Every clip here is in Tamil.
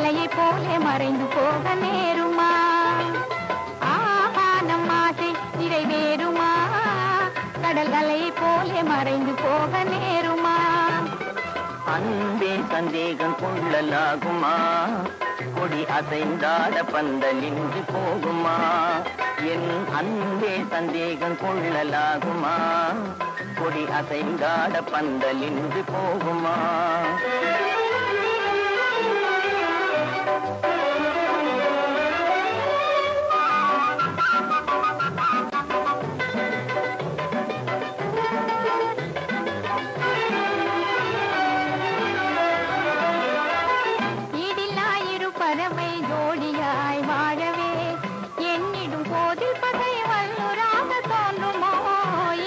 அலையை போலே மறைந்து போக நேருமா? ஆஹா ஆசை நிறைவேறுமா? கடல் அலையை போலே மறைந்து போக நேருமா? அன்பே சந்தேகம் கொள்ளலாகுமா? கொடி அசைந்தாட பந்தல் இன்றி போகுமா? என் அன்பே சந்தேகம் கொள்ளலாகுமா? கொடி அசைந்தாட பந்தல் இன்றி போகுமா? ஜோடியாய் வாழவே. என்னிடும் போதில் பகை வல்லுராக தோன்றுமோ?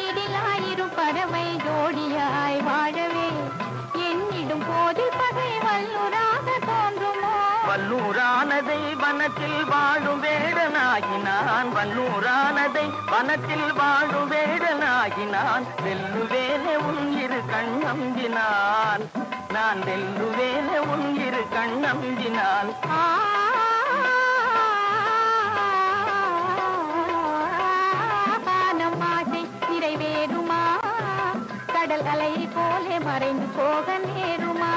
இடிலாயிரும் பறவை ஜோடியாய் வாழவே. என்னிடும் போதில் பகை வல்லுராக தோன்றுமோ? வல்லூரானதை வனத்தில் வாழும் வேடனாகினான் வல்லூரானதை வனத்தில் வாழும் வேடனாகினான் வெல்லுவேனே உன் இரு கண் நம்பினான் நான் வெல்லுவேனே உன் இரு கண் நம்பினான் ஆ நம் ஆசை நிறைவேறுமா? கடல் அலை போலே மறைந்து போக நேருமா?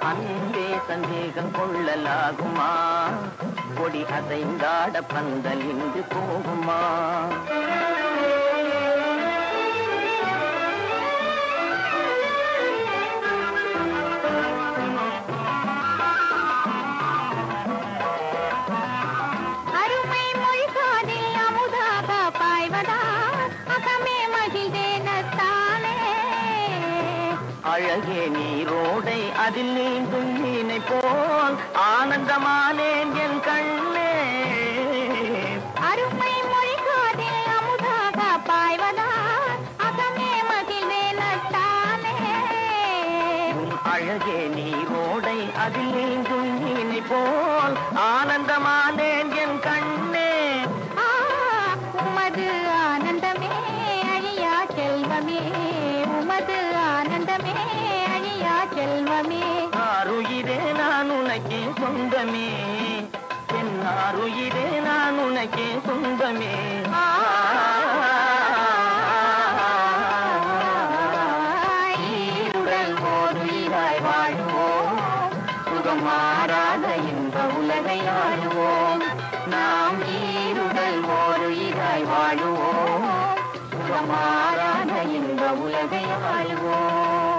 அன்பே சந்தேகம் கொள்ளலாகுமா? கொடி அசைந்தாட பந்தல் இன்று போகுமா? அழகே நீரோடை அதில் நீந்தும் மீனை போல் ஆனந்தமானேன் என் கண்ணே. அருமை மொழி காதில் அமுதாக பாய்வதா அகமே மகிழ்ந்தேனத்தானே உன் அழகே நீரோடை அதில் நீந்தும் மீனை போல் ஆனந்தமானேன் என் கண்ணே. உமது ஆனந்தமே அழியா செல்வமே. சொந்தமே அழியா செல்வமே. ஆறுயிரே நான் உனக்கே சொந்தமே. என் ஆறுயிரே நான் உனக்கே சொந்தமே. ஓருயிராய் வாழுவோம் சுகம் இன்ப உலகை வாழ்வோம்.